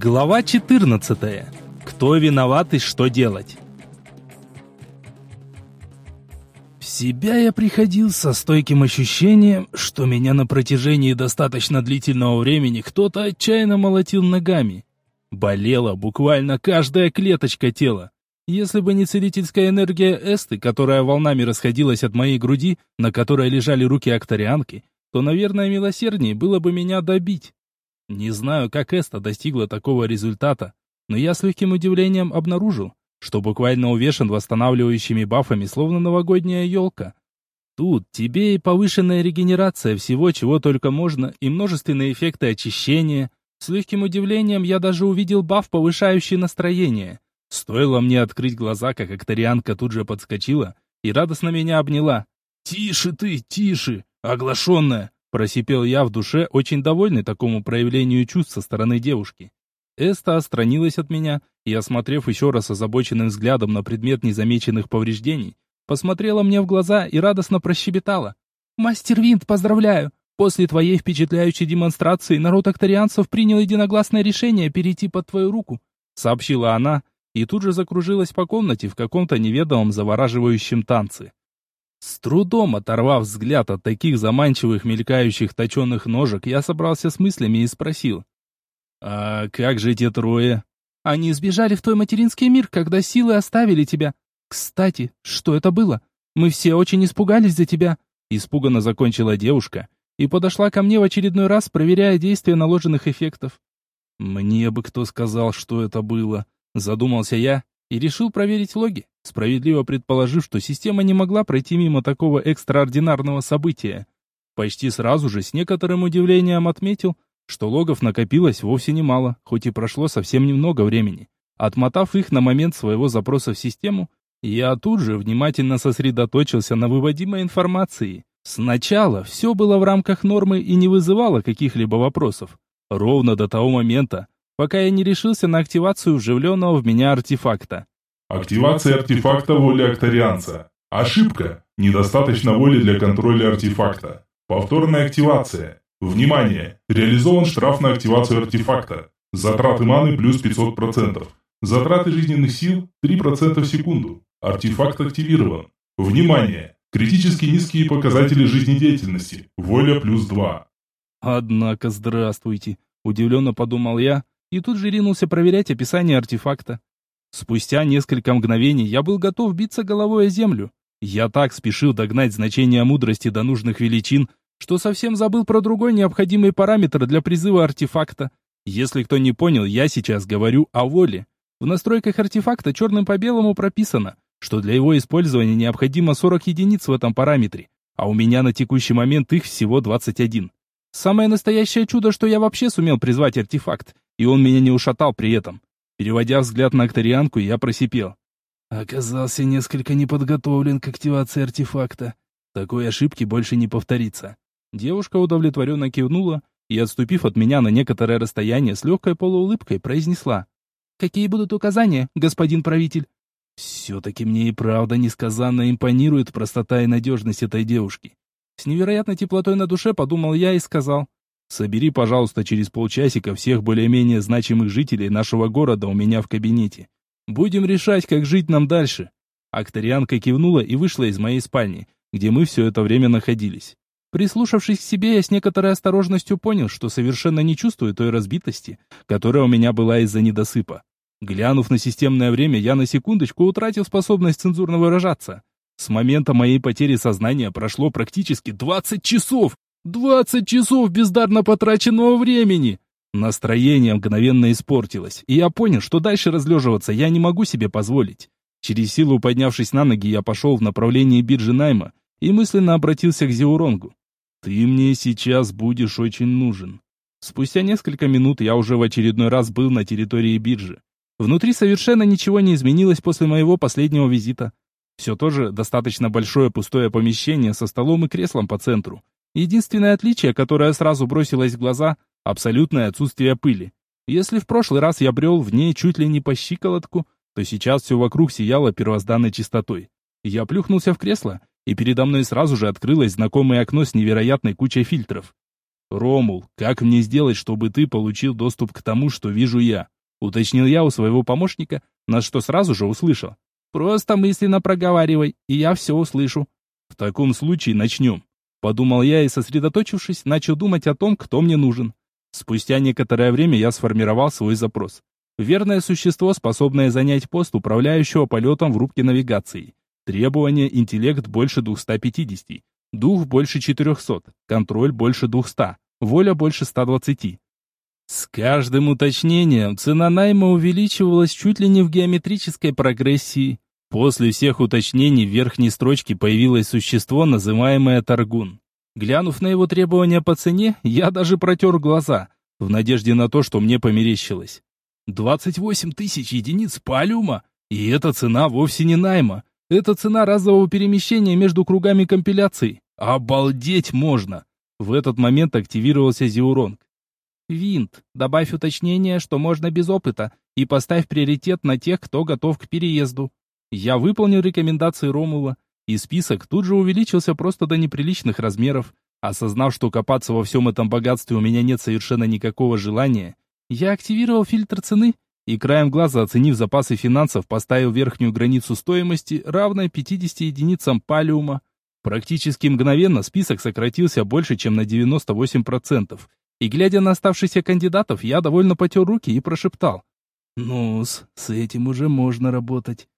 Глава 14. Кто виноват и что делать? В себя я приходил со стойким ощущением, что меня на протяжении достаточно длительного времени кто-то отчаянно молотил ногами. Болела буквально каждая клеточка тела. Если бы не целительская энергия Эсты, которая волнами расходилась от моей груди, на которой лежали руки акторианки, то, наверное, милосерднее было бы меня добить. Не знаю, как Эста достигла такого результата, но я с легким удивлением обнаружил, что буквально увешан восстанавливающими бафами, словно новогодняя елка. Тут тебе и повышенная регенерация всего, чего только можно, и множественные эффекты очищения. С легким удивлением я даже увидел баф, повышающий настроение. Стоило мне открыть глаза, как акторианка тут же подскочила и радостно меня обняла. «Тише ты, тише, оглашенная!» Просипел я в душе, очень довольный такому проявлению чувств со стороны девушки. Эста отстранилась от меня и, осмотрев еще раз озабоченным взглядом на предмет незамеченных повреждений, посмотрела мне в глаза и радостно прощебетала. «Мастер Винт, поздравляю! После твоей впечатляющей демонстрации народ акторианцев принял единогласное решение перейти под твою руку», сообщила она и тут же закружилась по комнате в каком-то неведомом завораживающем танце. С трудом оторвав взгляд от таких заманчивых мелькающих точеных ножек, я собрался с мыслями и спросил. «А как же те трое?» «Они сбежали в твой материнский мир, когда силы оставили тебя. Кстати, что это было? Мы все очень испугались за тебя». Испуганно закончила девушка и подошла ко мне в очередной раз, проверяя действие наложенных эффектов. «Мне бы кто сказал, что это было», — задумался я и решил проверить логи, справедливо предположив, что система не могла пройти мимо такого экстраординарного события. Почти сразу же с некоторым удивлением отметил, что логов накопилось вовсе немало, хоть и прошло совсем немного времени. Отмотав их на момент своего запроса в систему, я тут же внимательно сосредоточился на выводимой информации. Сначала все было в рамках нормы и не вызывало каких-либо вопросов. Ровно до того момента, пока я не решился на активацию вживленного в меня артефакта. Активация артефакта воли акторианца. Ошибка. Недостаточно воли для контроля артефакта. Повторная активация. Внимание! Реализован штраф на активацию артефакта. Затраты маны плюс 500%. Затраты жизненных сил 3% в секунду. Артефакт активирован. Внимание! Критически низкие показатели жизнедеятельности. Воля плюс 2. Однако, здравствуйте. Удивленно подумал я, и тут же ринулся проверять описание артефакта. Спустя несколько мгновений я был готов биться головой о землю. Я так спешил догнать значение мудрости до нужных величин, что совсем забыл про другой необходимый параметр для призыва артефакта. Если кто не понял, я сейчас говорю о воле. В настройках артефакта черным по белому прописано, что для его использования необходимо 40 единиц в этом параметре, а у меня на текущий момент их всего 21. Самое настоящее чудо, что я вообще сумел призвать артефакт, и он меня не ушатал при этом. Переводя взгляд на акторианку, я просипел. Оказался несколько неподготовлен к активации артефакта. Такой ошибки больше не повторится. Девушка удовлетворенно кивнула и, отступив от меня на некоторое расстояние, с легкой полуулыбкой произнесла. «Какие будут указания, господин правитель?» Все-таки мне и правда несказанно импонирует простота и надежность этой девушки. С невероятной теплотой на душе подумал я и сказал. Собери, пожалуйста, через полчасика всех более-менее значимых жителей нашего города у меня в кабинете. Будем решать, как жить нам дальше. Акторианка кивнула и вышла из моей спальни, где мы все это время находились. Прислушавшись к себе, я с некоторой осторожностью понял, что совершенно не чувствую той разбитости, которая у меня была из-за недосыпа. Глянув на системное время, я на секундочку утратил способность цензурно выражаться. С момента моей потери сознания прошло практически 20 часов, Двадцать часов бездарно потраченного времени! Настроение мгновенно испортилось, и я понял, что дальше разлеживаться я не могу себе позволить. Через силу поднявшись на ноги, я пошел в направлении биржи найма и мысленно обратился к Зеуронгу. «Ты мне сейчас будешь очень нужен». Спустя несколько минут я уже в очередной раз был на территории биржи. Внутри совершенно ничего не изменилось после моего последнего визита. Все тоже достаточно большое пустое помещение со столом и креслом по центру. Единственное отличие, которое сразу бросилось в глаза – абсолютное отсутствие пыли. Если в прошлый раз я брел в ней чуть ли не по щиколотку, то сейчас все вокруг сияло первозданной чистотой. Я плюхнулся в кресло, и передо мной сразу же открылось знакомое окно с невероятной кучей фильтров. «Ромул, как мне сделать, чтобы ты получил доступ к тому, что вижу я?» Уточнил я у своего помощника, на что сразу же услышал. «Просто мысленно проговаривай, и я все услышу». «В таком случае начнем», — подумал я и, сосредоточившись, начал думать о том, кто мне нужен. Спустя некоторое время я сформировал свой запрос. Верное существо, способное занять пост управляющего полетом в рубке навигации. Требование интеллект больше 250, дух больше 400, контроль больше 200, воля больше 120. С каждым уточнением цена найма увеличивалась чуть ли не в геометрической прогрессии. После всех уточнений в верхней строчке появилось существо, называемое Таргун. Глянув на его требования по цене, я даже протер глаза, в надежде на то, что мне померещилось. 28 тысяч единиц палюма, и эта цена вовсе не найма. Это цена разового перемещения между кругами компиляции. Обалдеть можно! В этот момент активировался Зиуронг. Винт, добавь уточнение, что можно без опыта, и поставь приоритет на тех, кто готов к переезду. Я выполнил рекомендации Ромула, и список тут же увеличился просто до неприличных размеров. Осознав, что копаться во всем этом богатстве у меня нет совершенно никакого желания, я активировал фильтр цены и краем глаза, оценив запасы финансов, поставил верхнюю границу стоимости, равной 50 единицам палиума. Практически мгновенно список сократился больше, чем на 98%, и, глядя на оставшихся кандидатов, я довольно потер руки и прошептал. ну с, этим уже можно работать.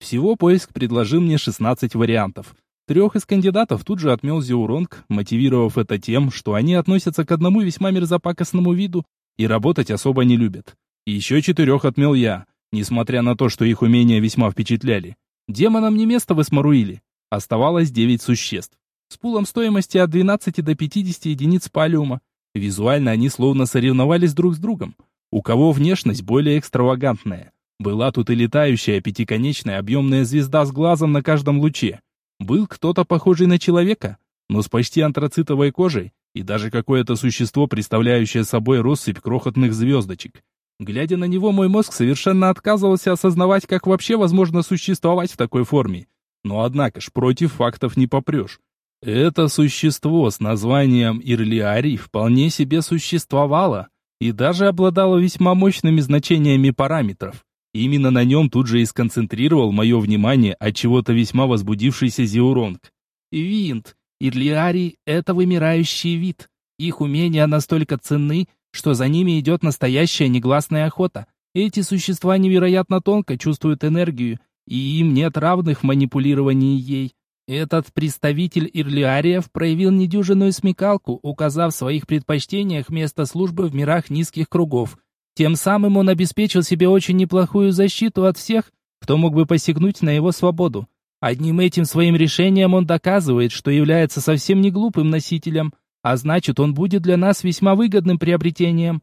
Всего поиск предложил мне 16 вариантов. Трех из кандидатов тут же отмел Зеуронг, мотивировав это тем, что они относятся к одному весьма мерзопакостному виду и работать особо не любят. Еще четырех отмел я, несмотря на то, что их умения весьма впечатляли. Демонам не место в Эсмаруиле. Оставалось 9 существ. С пулом стоимости от 12 до 50 единиц палиума. Визуально они словно соревновались друг с другом. У кого внешность более экстравагантная. Была тут и летающая пятиконечная объемная звезда с глазом на каждом луче. Был кто-то похожий на человека, но с почти антрацитовой кожей, и даже какое-то существо, представляющее собой россыпь крохотных звездочек. Глядя на него, мой мозг совершенно отказывался осознавать, как вообще возможно существовать в такой форме. Но однако ж, против фактов не попрешь. Это существо с названием Ирлиарий вполне себе существовало и даже обладало весьма мощными значениями параметров. Именно на нем тут же и сконцентрировал мое внимание от чего-то весьма возбудившийся Зеуронг. Винт. Ирлиарий — это вымирающий вид. Их умения настолько ценны, что за ними идет настоящая негласная охота. Эти существа невероятно тонко чувствуют энергию, и им нет равных в манипулировании ей. Этот представитель Ирлиариев проявил недюжинную смекалку, указав в своих предпочтениях место службы в мирах низких кругов. Тем самым он обеспечил себе очень неплохую защиту от всех, кто мог бы посягнуть на его свободу. Одним этим своим решением он доказывает, что является совсем не глупым носителем, а значит, он будет для нас весьма выгодным приобретением.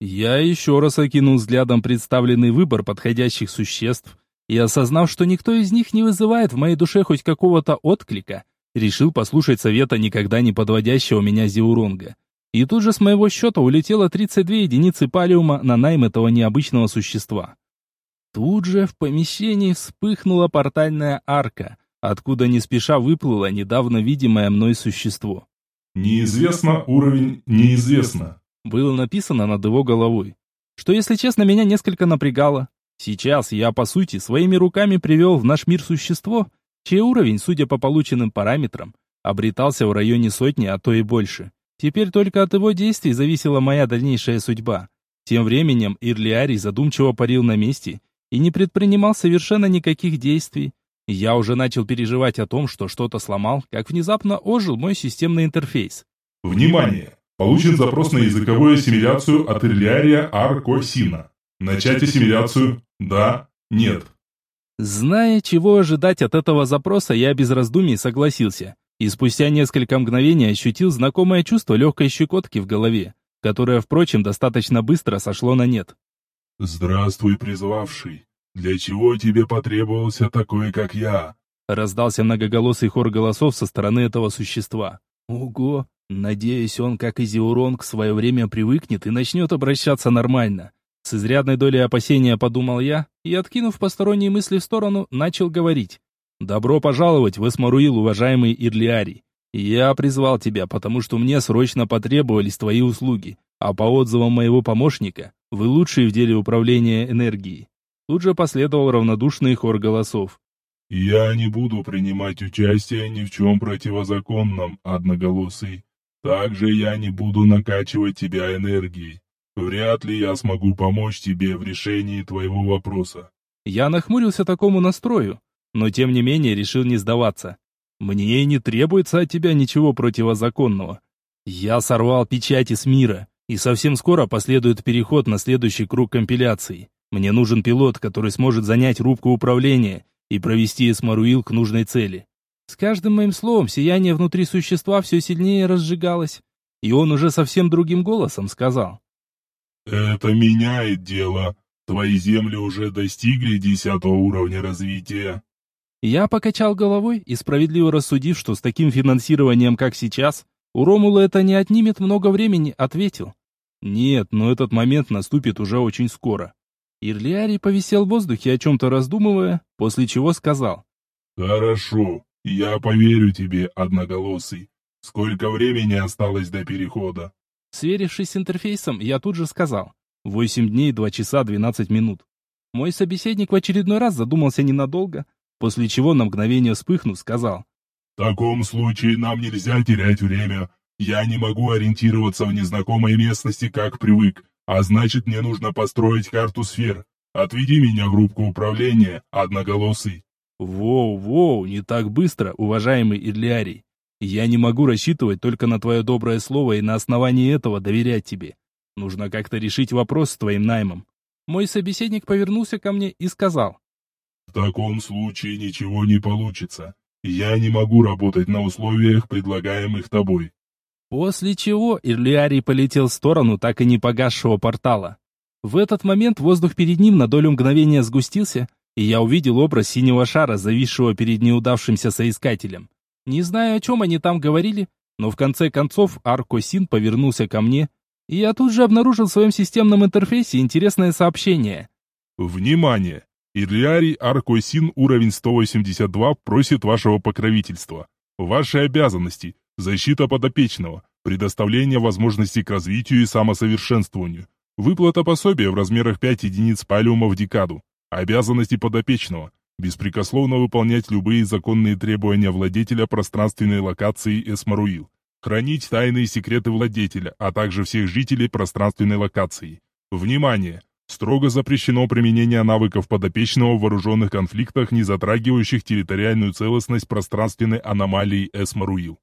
Я еще раз окинул взглядом представленный выбор подходящих существ, и, осознав, что никто из них не вызывает в моей душе хоть какого-то отклика, решил послушать совета никогда не подводящего меня Зиуронга. И тут же с моего счета улетело 32 единицы палиума на найм этого необычного существа. Тут же в помещении вспыхнула портальная арка, откуда не спеша выплыло недавно видимое мной существо. «Неизвестно, уровень неизвестно», было написано над его головой. Что, если честно, меня несколько напрягало. Сейчас я, по сути, своими руками привел в наш мир существо, чей уровень, судя по полученным параметрам, обретался в районе сотни, а то и больше. Теперь только от его действий зависела моя дальнейшая судьба. Тем временем Ирлиарий задумчиво парил на месте и не предпринимал совершенно никаких действий. Я уже начал переживать о том, что что-то сломал, как внезапно ожил мой системный интерфейс. Внимание! Получен запрос на языковую ассимиляцию от Ирлиария Аркосина. Начать ассимиляцию? Да? Нет? Зная, чего ожидать от этого запроса, я без раздумий согласился. И спустя несколько мгновений ощутил знакомое чувство легкой щекотки в голове, которое, впрочем, достаточно быстро сошло на нет. «Здравствуй, призывавший. Для чего тебе потребовался такой, как я?» Раздался многоголосый хор голосов со стороны этого существа. «Ого! Надеюсь, он, как и Зиуронг, в свое время привыкнет и начнет обращаться нормально. С изрядной долей опасения подумал я и, откинув посторонние мысли в сторону, начал говорить. «Добро пожаловать в Эсмаруил, уважаемый Ирлиарий. Я призвал тебя, потому что мне срочно потребовались твои услуги, а по отзывам моего помощника, вы лучшие в деле управления энергией. Тут же последовал равнодушный хор голосов. «Я не буду принимать участие ни в чем противозаконном, одноголосый. Также я не буду накачивать тебя энергией. Вряд ли я смогу помочь тебе в решении твоего вопроса». Я нахмурился такому настрою, но тем не менее решил не сдаваться. Мне и не требуется от тебя ничего противозаконного. Я сорвал печати с мира, и совсем скоро последует переход на следующий круг компиляции. Мне нужен пилот, который сможет занять рубку управления и провести Эсмаруил к нужной цели. С каждым моим словом сияние внутри существа все сильнее разжигалось, и он уже совсем другим голосом сказал. «Это меняет дело. Твои земли уже достигли десятого уровня развития. Я покачал головой и, справедливо рассудив, что с таким финансированием, как сейчас, у Ромула это не отнимет много времени, ответил. Нет, но этот момент наступит уже очень скоро. Ирлиарий повисел в воздухе, о чем-то раздумывая, после чего сказал. «Хорошо, я поверю тебе, одноголосый. Сколько времени осталось до перехода?» Сверившись с интерфейсом, я тут же сказал. «Восемь дней, два часа, двенадцать минут». Мой собеседник в очередной раз задумался ненадолго, после чего на мгновение вспыхнув, сказал. «В таком случае нам нельзя терять время. Я не могу ориентироваться в незнакомой местности, как привык, а значит, мне нужно построить карту сфер. Отведи меня в рубку управления, одноголосый». «Воу-воу, не так быстро, уважаемый Ирлиарий. Я не могу рассчитывать только на твое доброе слово и на основании этого доверять тебе. Нужно как-то решить вопрос с твоим наймом». Мой собеседник повернулся ко мне и сказал. В таком случае ничего не получится. Я не могу работать на условиях, предлагаемых тобой. После чего Ирлиарий полетел в сторону так и не погасшего портала. В этот момент воздух перед ним на долю мгновения сгустился, и я увидел образ синего шара, зависшего перед неудавшимся соискателем. Не знаю, о чем они там говорили, но в конце концов Аркосин повернулся ко мне, и я тут же обнаружил в своем системном интерфейсе интересное сообщение. «Внимание! Ирлиарий Аркойсин уровень 182 просит вашего покровительства. Ваши обязанности – защита подопечного, предоставление возможностей к развитию и самосовершенствованию, выплата пособия в размерах 5 единиц палиума в декаду, обязанности подопечного – беспрекословно выполнять любые законные требования владетеля пространственной локации Эсмаруил, хранить тайные секреты владетеля, а также всех жителей пространственной локации. Внимание! Строго запрещено применение навыков подопечного в вооруженных конфликтах, не затрагивающих территориальную целостность пространственной аномалии Эсмаруил.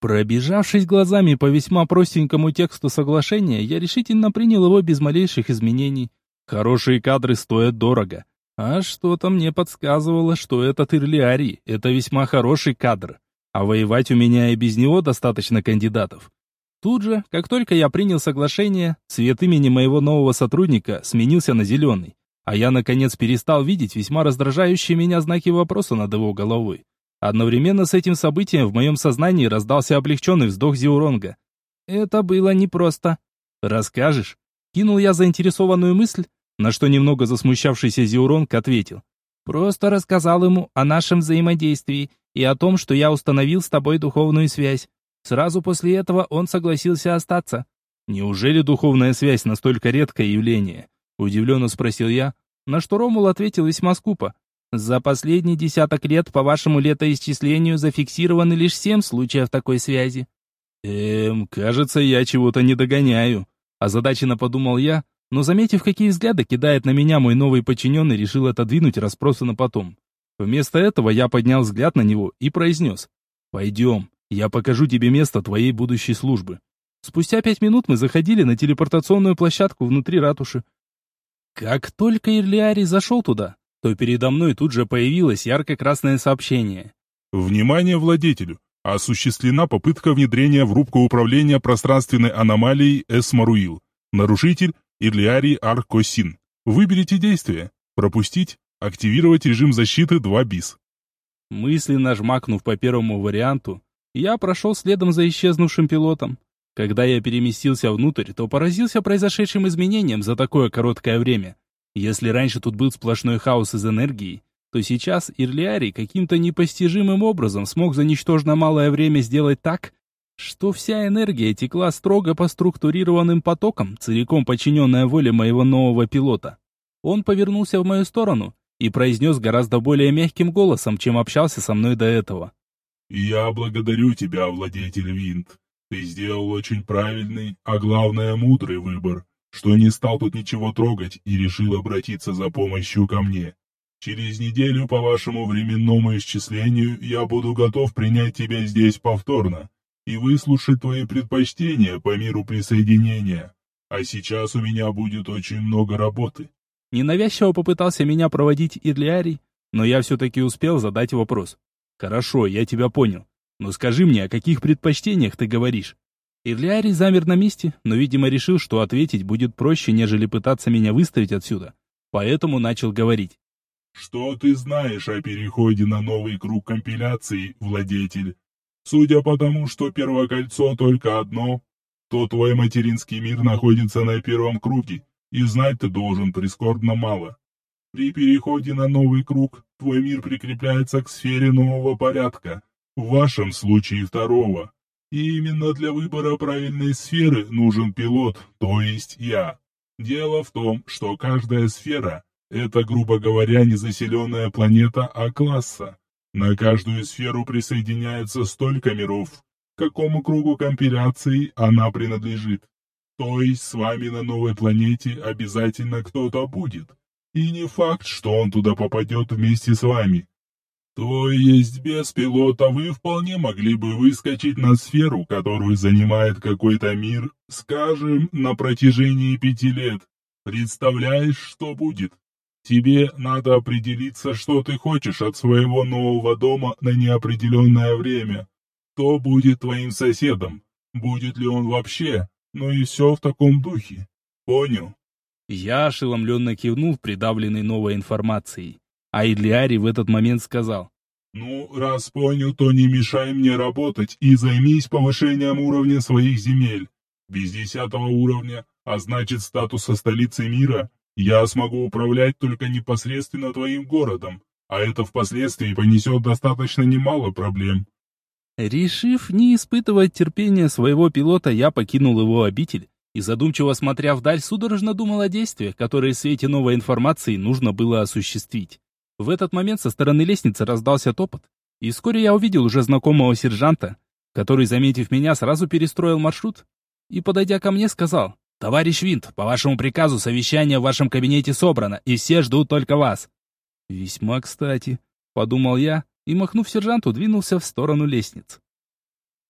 Пробежавшись глазами по весьма простенькому тексту соглашения, я решительно принял его без малейших изменений. Хорошие кадры стоят дорого. А что-то мне подсказывало, что этот Ирлиарий — это весьма хороший кадр. А воевать у меня и без него достаточно кандидатов. Тут же, как только я принял соглашение, цвет имени моего нового сотрудника сменился на зеленый, а я, наконец, перестал видеть весьма раздражающие меня знаки вопроса над его головой. Одновременно с этим событием в моем сознании раздался облегченный вздох Зиуронга. Это было непросто. «Расскажешь?» Кинул я заинтересованную мысль, на что немного засмущавшийся Зиуронг ответил. «Просто рассказал ему о нашем взаимодействии и о том, что я установил с тобой духовную связь. Сразу после этого он согласился остаться. Неужели духовная связь настолько редкое явление? Удивленно спросил я, на что Ромул ответил весьма скупо. За последние десяток лет по вашему летоисчислению зафиксированы лишь семь случаев такой связи. Эм, кажется, я чего-то не догоняю. Озадаченно подумал я, но заметив, какие взгляды кидает на меня мой новый подчиненный, решил отодвинуть расспросы на потом. Вместо этого я поднял взгляд на него и произнес. «Пойдем, я покажу тебе место твоей будущей службы. Спустя пять минут мы заходили на телепортационную площадку внутри ратуши. Как только Ирлиарий зашел туда, то передо мной тут же появилось ярко-красное сообщение. «Внимание владетелю! Осуществлена попытка внедрения в рубку управления пространственной аномалией Эсмаруил. Нарушитель Ирлиарий Аркосин. Выберите действие. Пропустить. Активировать режим защиты 2 бис». Мысленно жмакнув по первому варианту, я прошел следом за исчезнувшим пилотом. Когда я переместился внутрь, то поразился произошедшим изменениям за такое короткое время. Если раньше тут был сплошной хаос из энергии, то сейчас Ирлиарий каким-то непостижимым образом смог за ничтожно малое время сделать так, что вся энергия текла строго по структурированным потокам, целиком подчиненная воле моего нового пилота. Он повернулся в мою сторону и произнес гораздо более мягким голосом, чем общался со мной до этого. «Я благодарю тебя, владетель Винт. Ты сделал очень правильный, а главное мудрый выбор, что не стал тут ничего трогать и решил обратиться за помощью ко мне. Через неделю по вашему временному исчислению я буду готов принять тебя здесь повторно и выслушать твои предпочтения по миру присоединения. А сейчас у меня будет очень много работы. Ненавязчиво попытался меня проводить Ирлиарий, но я все-таки успел задать вопрос. «Хорошо, я тебя понял. Но скажи мне, о каких предпочтениях ты говоришь?» Ирлиарий замер на месте, но, видимо, решил, что ответить будет проще, нежели пытаться меня выставить отсюда. Поэтому начал говорить. «Что ты знаешь о переходе на новый круг компиляции, владетель? Судя по тому, что первое кольцо только одно, то твой материнский мир находится на первом круге, и знать ты должен прискорбно мало. При переходе на новый круг твой мир прикрепляется к сфере нового порядка, в вашем случае второго. И именно для выбора правильной сферы нужен пилот, то есть я. Дело в том, что каждая сфера – это, грубо говоря, не заселенная планета А-класса, на каждую сферу присоединяется столько миров, к какому кругу компиляции она принадлежит. То есть с вами на новой планете обязательно кто-то будет. И не факт, что он туда попадет вместе с вами. То есть без пилота вы вполне могли бы выскочить на сферу, которую занимает какой-то мир, скажем, на протяжении пяти лет. Представляешь, что будет? Тебе надо определиться, что ты хочешь от своего нового дома на неопределенное время. Кто будет твоим соседом? Будет ли он вообще? Ну и все в таком духе. Понял? Я ошеломленно кивнул, придавленный новой информацией. А Идлиари в этот момент сказал. «Ну, раз понял, то не мешай мне работать и займись повышением уровня своих земель. Без десятого уровня, а значит статуса столицы мира, я смогу управлять только непосредственно твоим городом, а это впоследствии понесет достаточно немало проблем. Решив не испытывать терпения своего пилота, я покинул его обитель и, задумчиво смотря вдаль, судорожно думал о действиях, которые в свете новой информации нужно было осуществить. В этот момент со стороны лестницы раздался топот, и вскоре я увидел уже знакомого сержанта, который, заметив меня, сразу перестроил маршрут и, подойдя ко мне, сказал «Товарищ Винт, по вашему приказу совещание в вашем кабинете собрано, и все ждут только вас». «Весьма кстати», — подумал я, и, махнув сержанту, двинулся в сторону лестниц.